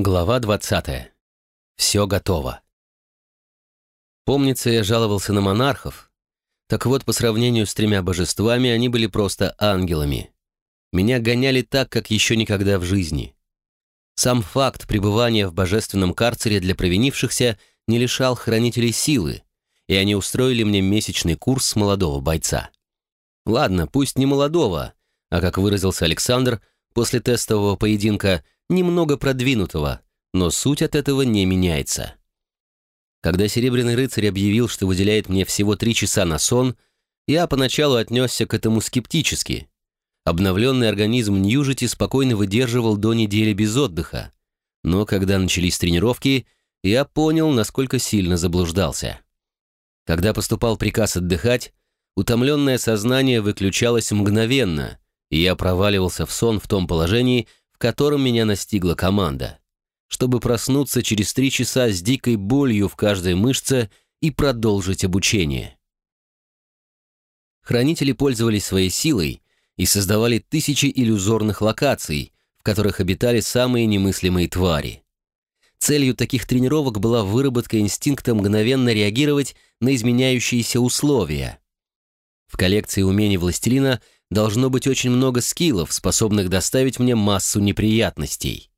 Глава 20. Все готово. Помнится, я жаловался на монархов. Так вот, по сравнению с тремя божествами, они были просто ангелами. Меня гоняли так, как еще никогда в жизни. Сам факт пребывания в божественном карцере для провинившихся не лишал хранителей силы, и они устроили мне месячный курс молодого бойца. Ладно, пусть не молодого, а, как выразился Александр, после тестового поединка – немного продвинутого, но суть от этого не меняется. Когда Серебряный рыцарь объявил, что выделяет мне всего три часа на сон, я поначалу отнесся к этому скептически. Обновленный организм Ньюжити спокойно выдерживал до недели без отдыха, но когда начались тренировки, я понял, насколько сильно заблуждался. Когда поступал приказ отдыхать, утомленное сознание выключалось мгновенно, и я проваливался в сон в том положении, в котором меня настигла команда, чтобы проснуться через три часа с дикой болью в каждой мышце и продолжить обучение. Хранители пользовались своей силой и создавали тысячи иллюзорных локаций, в которых обитали самые немыслимые твари. Целью таких тренировок была выработка инстинкта мгновенно реагировать на изменяющиеся условия. В коллекции умений Властелина – должно быть очень много скиллов, способных доставить мне массу неприятностей.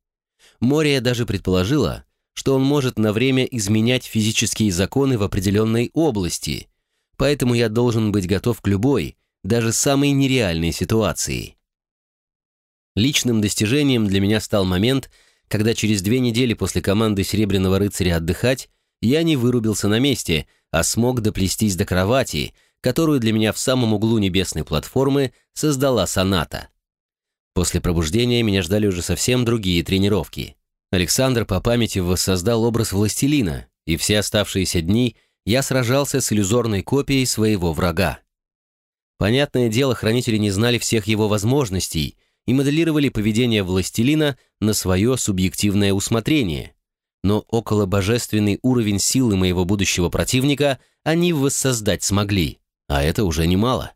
Мория даже предположила, что он может на время изменять физические законы в определенной области, поэтому я должен быть готов к любой, даже самой нереальной ситуации. Личным достижением для меня стал момент, когда через две недели после команды Серебряного рыцаря отдыхать я не вырубился на месте, а смог доплестись до кровати, которую для меня в самом углу небесной платформы создала соната. После пробуждения меня ждали уже совсем другие тренировки. Александр по памяти воссоздал образ властелина, и все оставшиеся дни я сражался с иллюзорной копией своего врага. Понятное дело, хранители не знали всех его возможностей и моделировали поведение властелина на свое субъективное усмотрение. Но около божественный уровень силы моего будущего противника они воссоздать смогли. А это уже немало.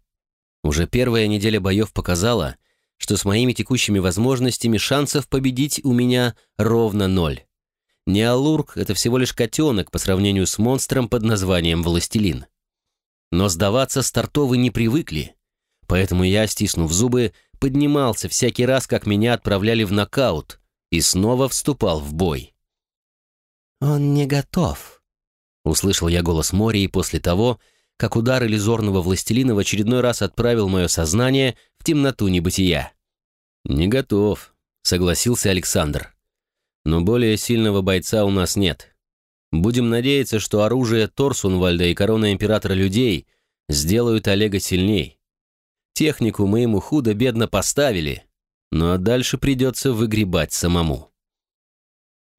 Уже первая неделя боев показала, что с моими текущими возможностями шансов победить у меня ровно ноль. Неалург — это всего лишь котенок по сравнению с монстром под названием Властелин. Но сдаваться стартовы не привыкли, поэтому я, стиснув зубы, поднимался всякий раз, как меня отправляли в нокаут, и снова вступал в бой. «Он не готов», — услышал я голос Мории после того, как удар иллюзорного властелина в очередной раз отправил мое сознание в темноту небытия. «Не готов», — согласился Александр. «Но более сильного бойца у нас нет. Будем надеяться, что оружие Торсунвальда и корона императора людей сделают Олега сильней. Технику мы ему худо-бедно поставили, ну а дальше придется выгребать самому».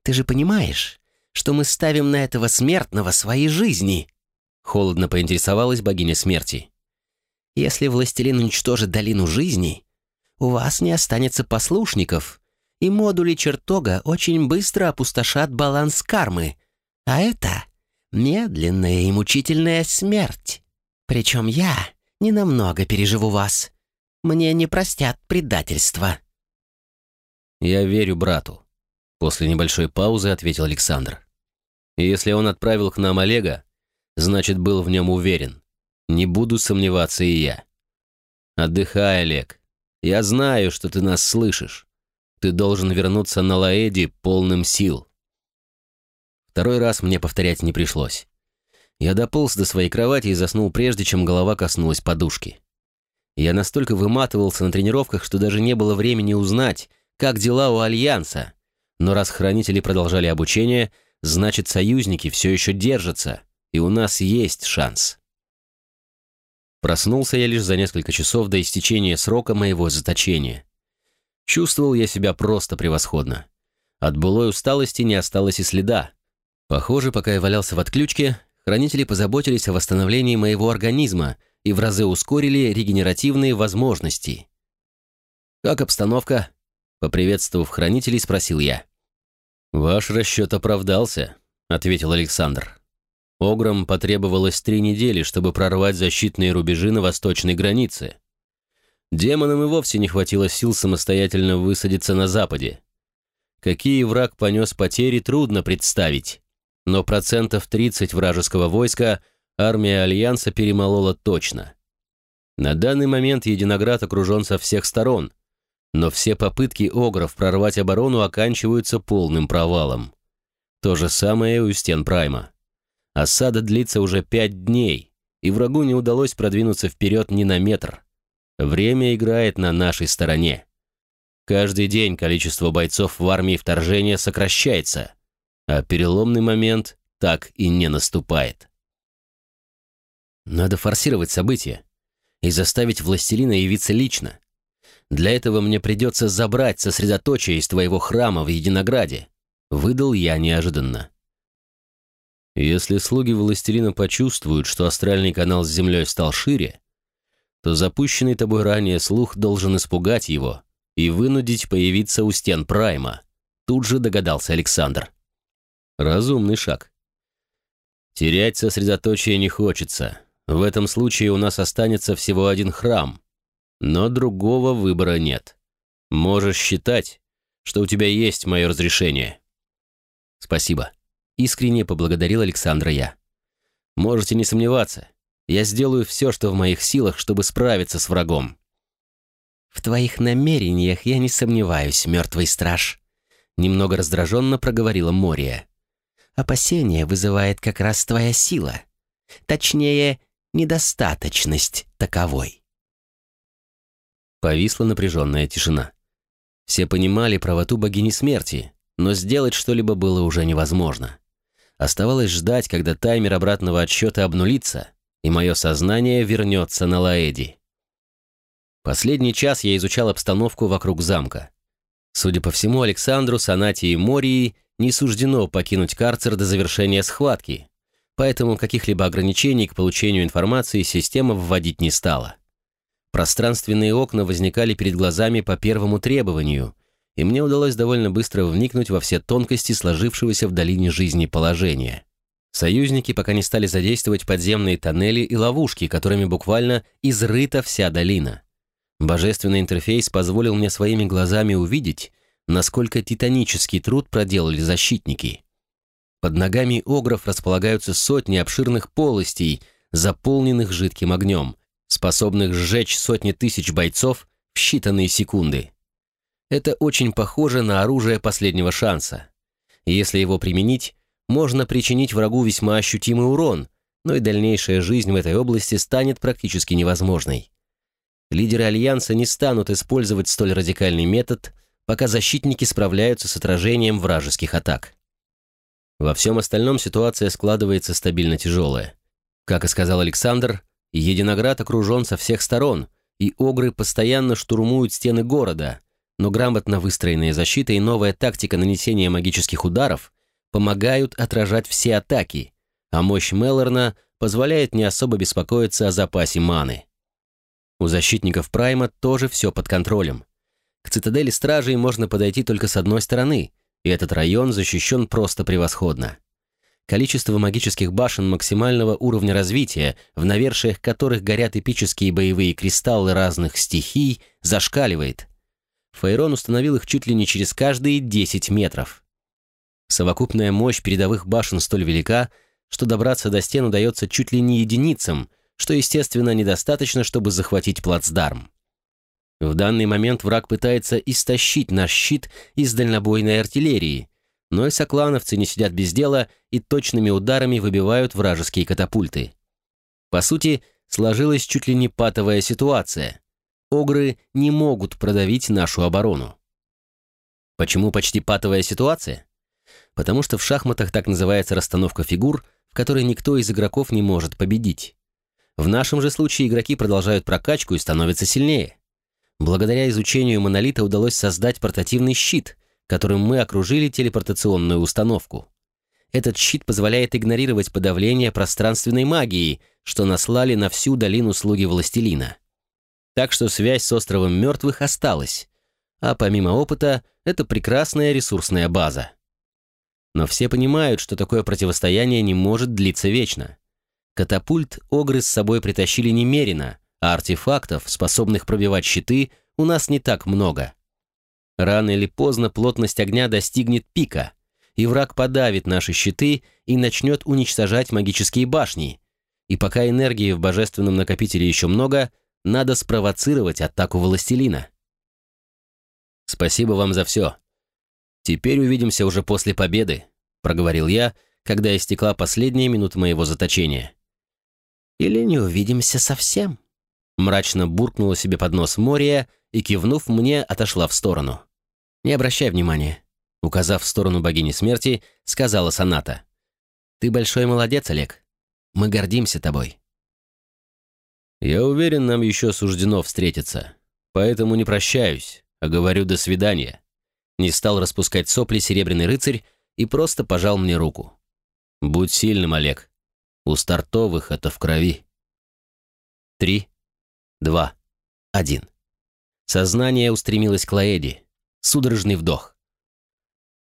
«Ты же понимаешь, что мы ставим на этого смертного свои жизни?» Холодно поинтересовалась богиня смерти. «Если властелин уничтожит долину жизни, у вас не останется послушников, и модули чертога очень быстро опустошат баланс кармы, а это медленная и мучительная смерть. Причем я ненамного переживу вас. Мне не простят предательства». «Я верю брату», — после небольшой паузы ответил Александр. «И если он отправил к нам Олега, значит, был в нем уверен. Не буду сомневаться и я. Отдыхай, Олег. Я знаю, что ты нас слышишь. Ты должен вернуться на Лаэди полным сил. Второй раз мне повторять не пришлось. Я дополз до своей кровати и заснул прежде, чем голова коснулась подушки. Я настолько выматывался на тренировках, что даже не было времени узнать, как дела у Альянса. Но раз хранители продолжали обучение, значит, союзники все еще держатся — и у нас есть шанс. Проснулся я лишь за несколько часов до истечения срока моего заточения. Чувствовал я себя просто превосходно. От былой усталости не осталось и следа. Похоже, пока я валялся в отключке, хранители позаботились о восстановлении моего организма и в разы ускорили регенеративные возможности. «Как обстановка?» — поприветствовав хранителей, спросил я. «Ваш расчет оправдался», — ответил Александр. Ограм потребовалось три недели, чтобы прорвать защитные рубежи на восточной границе. Демонам и вовсе не хватило сил самостоятельно высадиться на западе. Какие враг понес потери, трудно представить. Но процентов 30 вражеского войска армия Альянса перемолола точно. На данный момент Единоград окружен со всех сторон, но все попытки огров прорвать оборону оканчиваются полным провалом. То же самое у стен Прайма. Осада длится уже пять дней, и врагу не удалось продвинуться вперед ни на метр. Время играет на нашей стороне. Каждый день количество бойцов в армии вторжения сокращается, а переломный момент так и не наступает. Надо форсировать события и заставить властелина явиться лично. Для этого мне придется забрать сосредоточие из твоего храма в Единограде, выдал я неожиданно. Если слуги властелина почувствуют, что астральный канал с землей стал шире, то запущенный тобой ранее слух должен испугать его и вынудить появиться у стен Прайма. Тут же догадался Александр. Разумный шаг. Терять сосредоточие не хочется. В этом случае у нас останется всего один храм. Но другого выбора нет. Можешь считать, что у тебя есть мое разрешение. Спасибо. Искренне поблагодарил Александра я. Можете не сомневаться. Я сделаю все, что в моих силах, чтобы справиться с врагом. «В твоих намерениях я не сомневаюсь, мертвый страж», — немного раздраженно проговорила Мория. «Опасение вызывает как раз твоя сила. Точнее, недостаточность таковой». Повисла напряженная тишина. Все понимали правоту богини смерти, но сделать что-либо было уже невозможно. Оставалось ждать, когда таймер обратного отсчета обнулится, и мое сознание вернется на Лаэди. Последний час я изучал обстановку вокруг замка. Судя по всему, Александру, Санати и Мории не суждено покинуть карцер до завершения схватки, поэтому каких-либо ограничений к получению информации система вводить не стала. Пространственные окна возникали перед глазами по первому требованию, и мне удалось довольно быстро вникнуть во все тонкости сложившегося в долине жизни положения. Союзники пока не стали задействовать подземные тоннели и ловушки, которыми буквально изрыта вся долина. Божественный интерфейс позволил мне своими глазами увидеть, насколько титанический труд проделали защитники. Под ногами огров располагаются сотни обширных полостей, заполненных жидким огнем, способных сжечь сотни тысяч бойцов в считанные секунды. Это очень похоже на оружие последнего шанса. Если его применить, можно причинить врагу весьма ощутимый урон, но и дальнейшая жизнь в этой области станет практически невозможной лидеры Альянса не станут использовать столь радикальный метод, пока защитники справляются с отражением вражеских атак. Во всем остальном ситуация складывается стабильно тяжелая. Как и сказал Александр, Единоград окружен со всех сторон, и огры постоянно штурмуют стены города, но грамотно выстроенная защита и новая тактика нанесения магических ударов помогают отражать все атаки, а мощь Меллорна позволяет не особо беспокоиться о запасе маны. У защитников Прайма тоже все под контролем. К цитадели стражей можно подойти только с одной стороны, и этот район защищен просто превосходно. Количество магических башен максимального уровня развития, в навершиях которых горят эпические боевые кристаллы разных стихий, зашкаливает. Фейрон установил их чуть ли не через каждые 10 метров. Совокупная мощь передовых башен столь велика, что добраться до стен удается чуть ли не единицам, что, естественно, недостаточно, чтобы захватить плацдарм. В данный момент враг пытается истощить наш щит из дальнобойной артиллерии, но и соклановцы не сидят без дела и точными ударами выбивают вражеские катапульты. По сути, сложилась чуть ли не патовая ситуация. Огры не могут продавить нашу оборону. Почему почти патовая ситуация? Потому что в шахматах так называется расстановка фигур, в которой никто из игроков не может победить. В нашем же случае игроки продолжают прокачку и становятся сильнее. Благодаря изучению монолита удалось создать портативный щит, которым мы окружили телепортационную установку. Этот щит позволяет игнорировать подавление пространственной магии, что наслали на всю долину слуги Властелина. Так что связь с островом мертвых осталась, а помимо опыта, это прекрасная ресурсная база. Но все понимают, что такое противостояние не может длиться вечно. Катапульт огры с собой притащили немерено, а артефактов, способных пробивать щиты, у нас не так много. Рано или поздно плотность огня достигнет пика, и враг подавит наши щиты и начнет уничтожать магические башни. И пока энергии в божественном накопителе еще много, надо спровоцировать атаку властелина. Спасибо вам за все. Теперь увидимся уже после победы, проговорил я, когда истекла последняя минута моего заточения. Или не увидимся совсем? Мрачно буркнула себе под нос Мория и, кивнув мне, отошла в сторону. «Не обращай внимания», — указав в сторону богини смерти, сказала Соната. «Ты большой молодец, Олег. Мы гордимся тобой». «Я уверен, нам еще суждено встретиться, поэтому не прощаюсь, а говорю «до свидания». Не стал распускать сопли серебряный рыцарь и просто пожал мне руку. «Будь сильным, Олег. У стартовых это в крови». Три, два, один. Сознание устремилось к Лаэди. Судорожный вдох.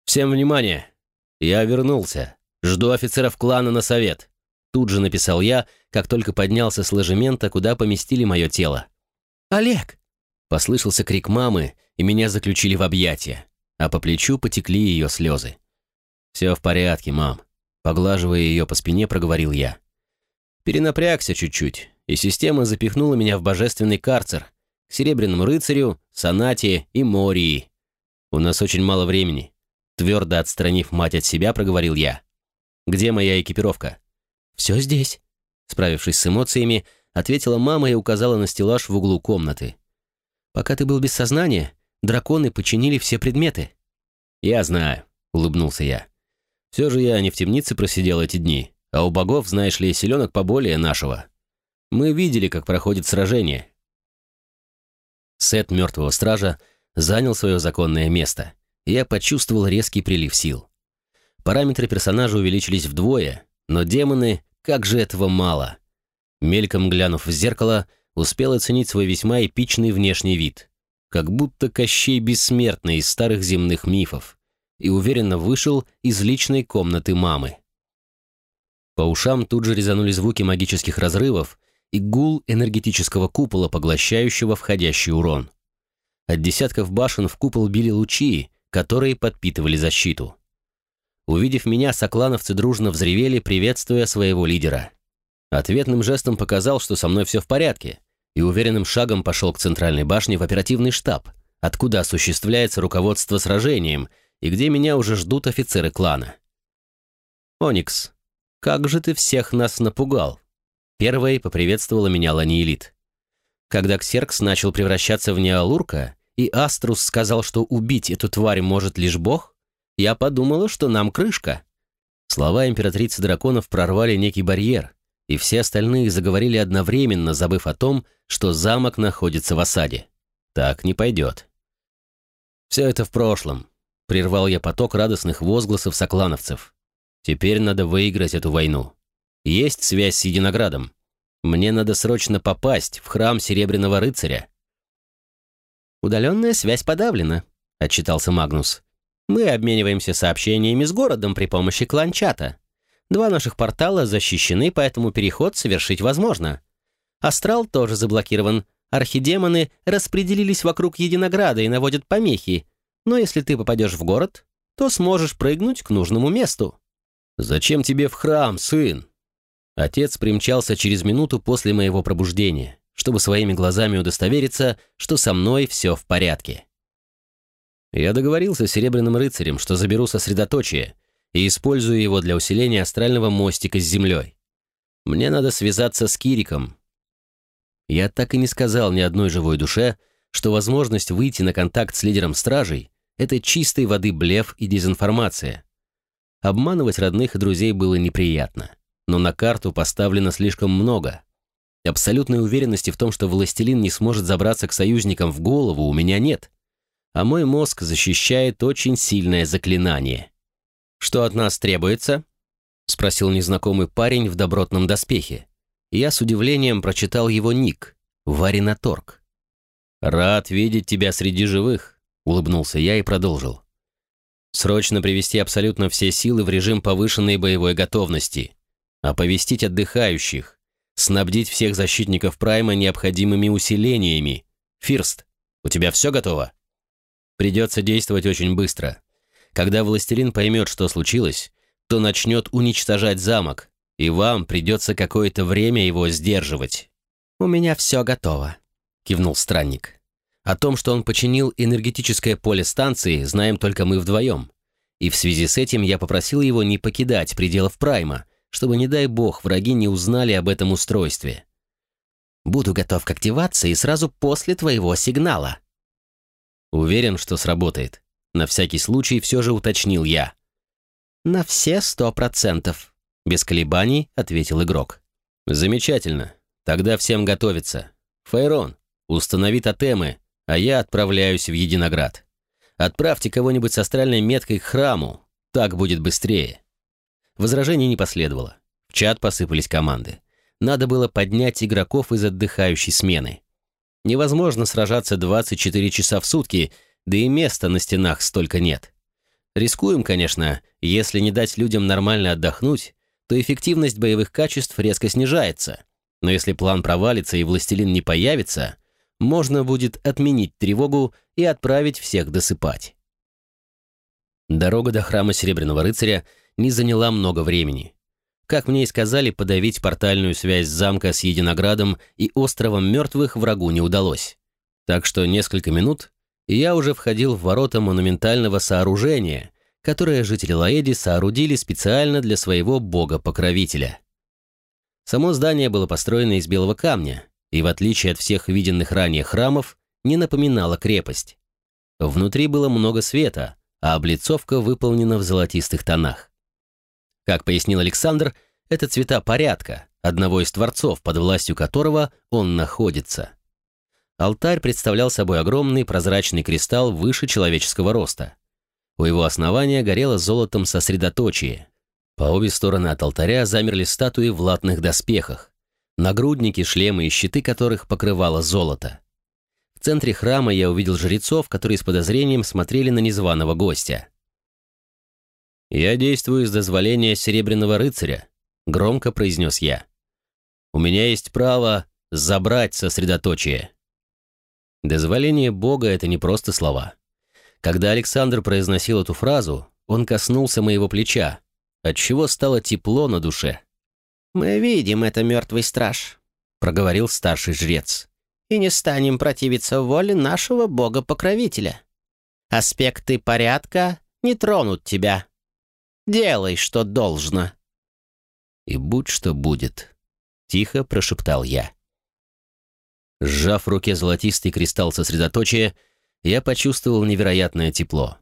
«Всем внимание! Я вернулся. Жду офицеров клана на совет». Тут же написал я, как только поднялся с ложемента, куда поместили мое тело. «Олег!» Послышался крик мамы, и меня заключили в объятия, а по плечу потекли ее слезы. «Все в порядке, мам», — поглаживая ее по спине, проговорил я. Перенапрягся чуть-чуть, и система запихнула меня в божественный карцер, Серебряному рыцарю, Сонате и Мории. У нас очень мало времени. Твердо отстранив мать от себя, проговорил я. Где моя экипировка? Все здесь. Справившись с эмоциями, ответила мама и указала на стеллаж в углу комнаты. Пока ты был без сознания, драконы починили все предметы. Я знаю, улыбнулся я. Все же я не в темнице просидел эти дни, а у богов, знаешь ли, селенок поболее нашего. Мы видели, как проходит сражение, Сет мертвого стража занял свое законное место, и я почувствовал резкий прилив сил. Параметры персонажа увеличились вдвое, но демоны, как же этого мало. Мельком глянув в зеркало, успел оценить свой весьма эпичный внешний вид, как будто Кощей бессмертный из старых земных мифов, и уверенно вышел из личной комнаты мамы. По ушам тут же резанули звуки магических разрывов, и гул энергетического купола, поглощающего входящий урон. От десятков башен в купол били лучи, которые подпитывали защиту. Увидев меня, соклановцы дружно взревели, приветствуя своего лидера. Ответным жестом показал, что со мной все в порядке, и уверенным шагом пошел к центральной башне в оперативный штаб, откуда осуществляется руководство сражением и где меня уже ждут офицеры клана. «Оникс, как же ты всех нас напугал!» Первой поприветствовала меня Ланиэлит. Когда Ксеркс начал превращаться в Неалурка, и Аструс сказал, что убить эту тварь может лишь бог, я подумала, что нам крышка. Слова императрицы драконов прорвали некий барьер, и все остальные заговорили одновременно, забыв о том, что замок находится в осаде. Так не пойдет. Все это в прошлом. Прервал я поток радостных возгласов соклановцев. Теперь надо выиграть эту войну. Есть связь с Единоградом. Мне надо срочно попасть в храм Серебряного Рыцаря». «Удаленная связь подавлена», — отчитался Магнус. «Мы обмениваемся сообщениями с городом при помощи кланчата. Два наших портала защищены, поэтому переход совершить возможно. Астрал тоже заблокирован. Архидемоны распределились вокруг Единограда и наводят помехи. Но если ты попадешь в город, то сможешь прыгнуть к нужному месту». «Зачем тебе в храм, сын?» Отец примчался через минуту после моего пробуждения, чтобы своими глазами удостовериться, что со мной все в порядке. Я договорился с Серебряным рыцарем, что заберу сосредоточие и использую его для усиления астрального мостика с землей. Мне надо связаться с Кириком. Я так и не сказал ни одной живой душе, что возможность выйти на контакт с лидером стражей — это чистой воды блеф и дезинформация. Обманывать родных и друзей было неприятно но на карту поставлено слишком много. Абсолютной уверенности в том, что властелин не сможет забраться к союзникам в голову, у меня нет. А мой мозг защищает очень сильное заклинание. «Что от нас требуется?» — спросил незнакомый парень в добротном доспехе. Я с удивлением прочитал его ник — Варинаторг. «Рад видеть тебя среди живых», — улыбнулся я и продолжил. «Срочно привести абсолютно все силы в режим повышенной боевой готовности оповестить отдыхающих, снабдить всех защитников Прайма необходимыми усилениями. Фирст, у тебя все готово?» Придется действовать очень быстро. Когда властелин поймет, что случилось, то начнет уничтожать замок, и вам придется какое-то время его сдерживать». «У меня все готово», — кивнул странник. «О том, что он починил энергетическое поле станции, знаем только мы вдвоем. И в связи с этим я попросил его не покидать пределов Прайма, чтобы, не дай бог, враги не узнали об этом устройстве. Буду готов к активации сразу после твоего сигнала». Уверен, что сработает. На всякий случай все же уточнил я. «На все сто процентов», — без колебаний ответил игрок. «Замечательно. Тогда всем готовиться. Фейрон, установи тотемы, а я отправляюсь в Единоград. Отправьте кого-нибудь с астральной меткой к храму, так будет быстрее». Возражений не последовало. В чат посыпались команды. Надо было поднять игроков из отдыхающей смены. Невозможно сражаться 24 часа в сутки, да и места на стенах столько нет. Рискуем, конечно, если не дать людям нормально отдохнуть, то эффективность боевых качеств резко снижается. Но если план провалится и властелин не появится, можно будет отменить тревогу и отправить всех досыпать. Дорога до храма Серебряного рыцаря не заняла много времени. Как мне и сказали, подавить портальную связь замка с Единоградом и островом мертвых врагу не удалось. Так что несколько минут, и я уже входил в ворота монументального сооружения, которое жители Лаэди соорудили специально для своего бога-покровителя. Само здание было построено из белого камня, и в отличие от всех виденных ранее храмов, не напоминало крепость. Внутри было много света, а облицовка выполнена в золотистых тонах. Как пояснил Александр, это цвета порядка, одного из творцов, под властью которого он находится. Алтарь представлял собой огромный прозрачный кристалл выше человеческого роста. У его основания горело золотом сосредоточие. По обе стороны от алтаря замерли статуи в латных доспехах, нагрудники, шлемы и щиты которых покрывало золото. В центре храма я увидел жрецов, которые с подозрением смотрели на незваного гостя. «Я действую с дозволения Серебряного рыцаря», — громко произнес я. «У меня есть право забрать сосредоточие». Дозволение Бога — это не просто слова. Когда Александр произносил эту фразу, он коснулся моего плеча, отчего стало тепло на душе. «Мы видим это, мертвый страж», — проговорил старший жрец, «и не станем противиться воле нашего Бога-покровителя. Аспекты порядка не тронут тебя». Делай, что должно». «И будь что будет», — тихо прошептал я. Сжав в руке золотистый кристалл сосредоточия, я почувствовал невероятное тепло.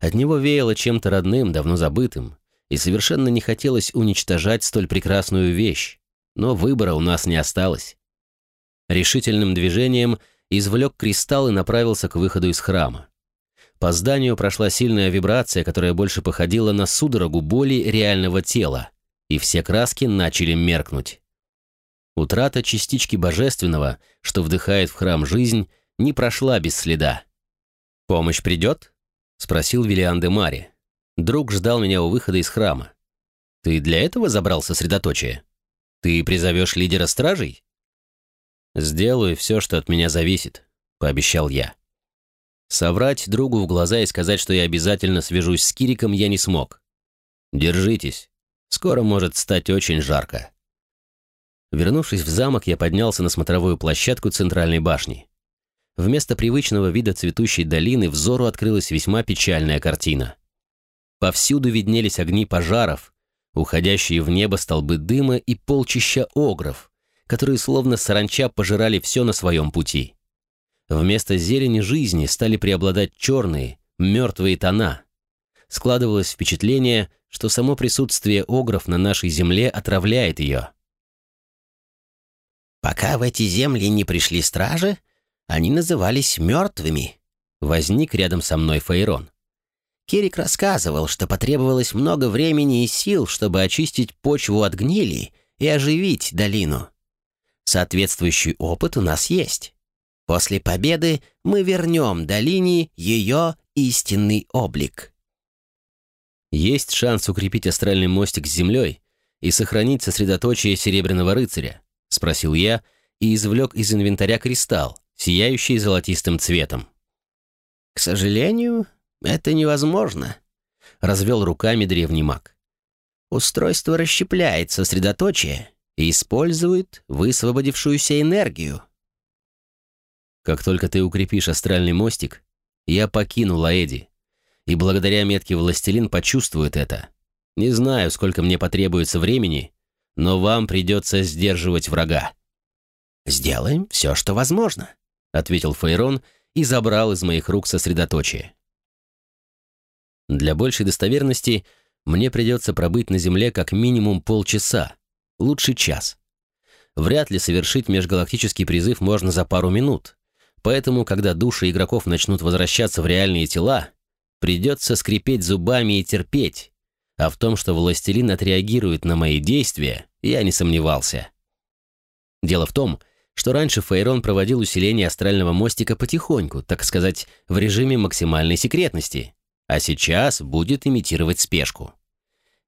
От него веяло чем-то родным, давно забытым, и совершенно не хотелось уничтожать столь прекрасную вещь, но выбора у нас не осталось. Решительным движением извлек кристалл и направился к выходу из храма. По зданию прошла сильная вибрация, которая больше походила на судорогу боли реального тела, и все краски начали меркнуть. Утрата частички божественного, что вдыхает в храм жизнь, не прошла без следа. «Помощь придет?» — спросил Виллиан де Мари. Друг ждал меня у выхода из храма. «Ты для этого забрал сосредоточие? Ты призовешь лидера стражей?» «Сделаю все, что от меня зависит», — пообещал я. Соврать другу в глаза и сказать, что я обязательно свяжусь с Кириком, я не смог. Держитесь. Скоро может стать очень жарко. Вернувшись в замок, я поднялся на смотровую площадку центральной башни. Вместо привычного вида цветущей долины взору открылась весьма печальная картина. Повсюду виднелись огни пожаров, уходящие в небо столбы дыма и полчища огров, которые словно саранча пожирали все на своем пути. Вместо зелени жизни стали преобладать черные, мертвые тона. Складывалось впечатление, что само присутствие огров на нашей земле отравляет ее. «Пока в эти земли не пришли стражи, они назывались мертвыми», — возник рядом со мной Фейрон. Кирик рассказывал, что потребовалось много времени и сил, чтобы очистить почву от гнили и оживить долину. Соответствующий опыт у нас есть. После победы мы вернем долине ее истинный облик. Есть шанс укрепить астральный мостик с землей и сохранить сосредоточие Серебряного рыцаря, спросил я и извлек из инвентаря кристалл, сияющий золотистым цветом. К сожалению, это невозможно, развел руками древний маг. Устройство расщепляет сосредоточие и использует высвободившуюся энергию. Как только ты укрепишь астральный мостик, я покину Лаэди, и благодаря метке «Властелин» почувствует это. Не знаю, сколько мне потребуется времени, но вам придется сдерживать врага». «Сделаем все, что возможно», — ответил Фейрон и забрал из моих рук сосредоточие. Для большей достоверности мне придется пробыть на Земле как минимум полчаса, лучше час. Вряд ли совершить межгалактический призыв можно за пару минут, поэтому, когда души игроков начнут возвращаться в реальные тела, придется скрипеть зубами и терпеть, а в том, что властелин отреагирует на мои действия, я не сомневался. Дело в том, что раньше Фейрон проводил усиление астрального мостика потихоньку, так сказать, в режиме максимальной секретности, а сейчас будет имитировать спешку.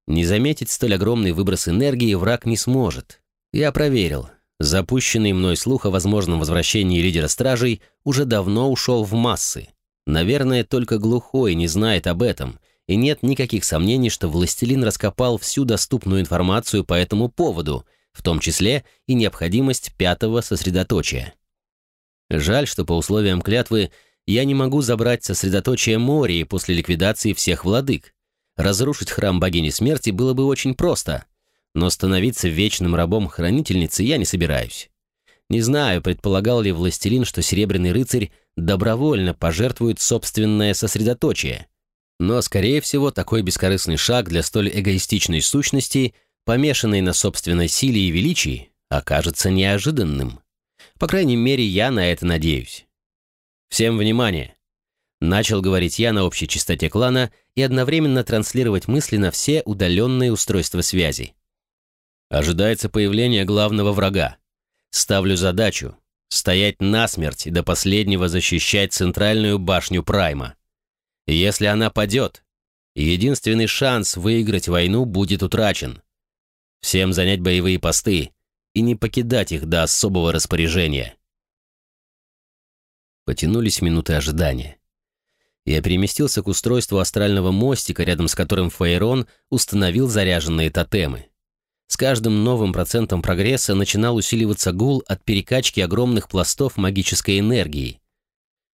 Не заметить столь огромный выброс энергии враг не сможет. Я проверил. Запущенный мной слух о возможном возвращении лидера стражей уже давно ушел в массы. Наверное, только глухой не знает об этом, и нет никаких сомнений, что властелин раскопал всю доступную информацию по этому поводу, в том числе и необходимость пятого сосредоточия. Жаль, что по условиям клятвы я не могу забрать сосредоточие Мории после ликвидации всех владык. Разрушить храм богини смерти было бы очень просто, но становиться вечным рабом хранительницы я не собираюсь. Не знаю, предполагал ли властелин, что Серебряный рыцарь добровольно пожертвует собственное сосредоточие – но, скорее всего, такой бескорыстный шаг для столь эгоистичной сущности, помешанной на собственной силе и величии, окажется неожиданным. По крайней мере, я на это надеюсь. Всем внимание! Начал говорить я на общей частоте клана и одновременно транслировать мысли на все удаленные устройства связи. Ожидается появление главного врага. Ставлю задачу — стоять насмерть и до последнего защищать центральную башню Прайма. Если она падет, единственный шанс выиграть войну будет утрачен. Всем занять боевые посты и не покидать их до особого распоряжения. Потянулись минуты ожидания. Я переместился к устройству астрального мостика, рядом с которым Фейрон установил заряженные тотемы. С каждым новым процентом прогресса начинал усиливаться гул от перекачки огромных пластов магической энергии.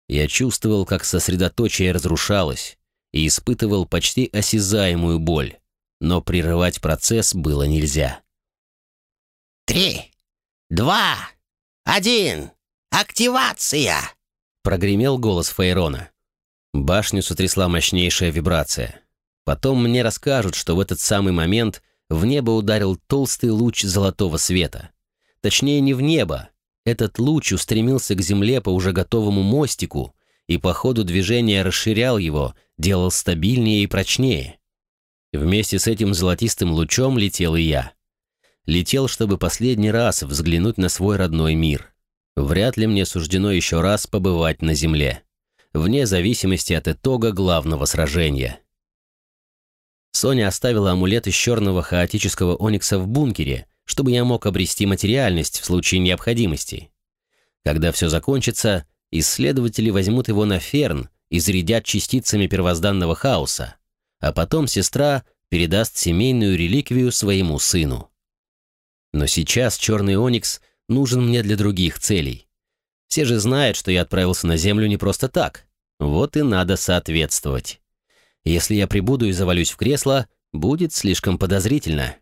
Я чувствовал, как сосредоточие разрушалось, и испытывал почти осязаемую боль, но прерывать процесс было нельзя. «Три, два, один, активация!» прогремел голос Фейрона. Башню сотрясла мощнейшая вибрация. Потом мне расскажут, что в этот самый момент в небо ударил толстый луч золотого света. Точнее, не в небо, этот луч устремился к земле по уже готовому мостику и по ходу движения расширял его, делал стабильнее и прочнее. Вместе с этим золотистым лучом летел и я. Летел, чтобы последний раз взглянуть на свой родной мир. Вряд ли мне суждено еще раз побывать на земле, вне зависимости от итога главного сражения. Соня оставила амулет из черного хаотического оникса в бункере, чтобы я мог обрести материальность в случае необходимости. Когда все закончится, исследователи возьмут его на Ферн и зарядят частицами первозданного хаоса, а потом сестра передаст семейную реликвию своему сыну. Но сейчас черный оникс нужен мне для других целей. Все же знают, что я отправился на Землю не просто так. Вот и надо соответствовать. Если я прибуду и завалюсь в кресло, будет слишком подозрительно.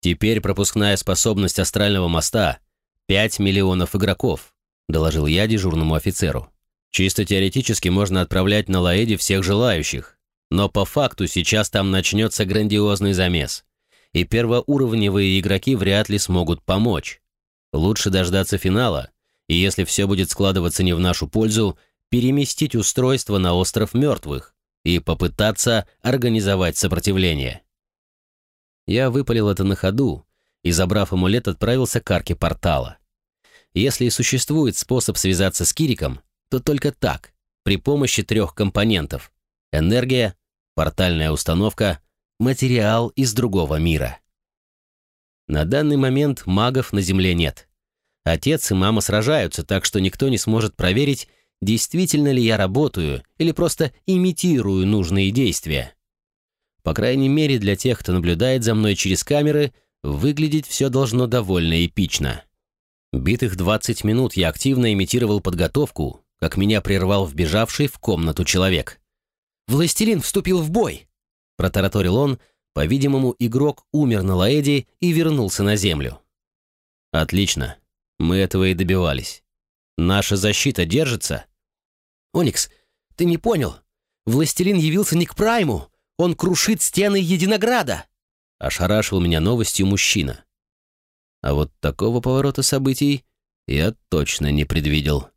Теперь пропускная способность астрального моста — 5 миллионов игроков, доложил я дежурному офицеру. Чисто теоретически можно отправлять на Лаэде всех желающих, но по факту сейчас там начнется грандиозный замес, и первоуровневые игроки вряд ли смогут помочь. Лучше дождаться финала, и если все будет складываться не в нашу пользу, переместить устройство на остров мертвых и попытаться организовать сопротивление. Я выпалил это на ходу и, забрав амулет, отправился к арке портала. Если и существует способ связаться с Кириком, то только так, при помощи трех компонентов — энергия, портальная установка, материал из другого мира. На данный момент магов на Земле нет. Отец и мама сражаются, так что никто не сможет проверить, действительно ли я работаю или просто имитирую нужные действия. По крайней мере, для тех, кто наблюдает за мной через камеры, выглядеть все должно довольно эпично. Битых 20 минут я активно имитировал подготовку, как меня прервал вбежавший в комнату человек. «Властелин вступил в бой!» — протараторил он. По-видимому, игрок умер на Лаэде и вернулся на землю. «Отлично. Мы этого и добивались. Наша защита держится?» «Оникс, ты не понял. Властелин явился не к Прайму. Он крушит стены Единограда!» Ошарашил меня новостью мужчина. А вот такого поворота событий я точно не предвидел.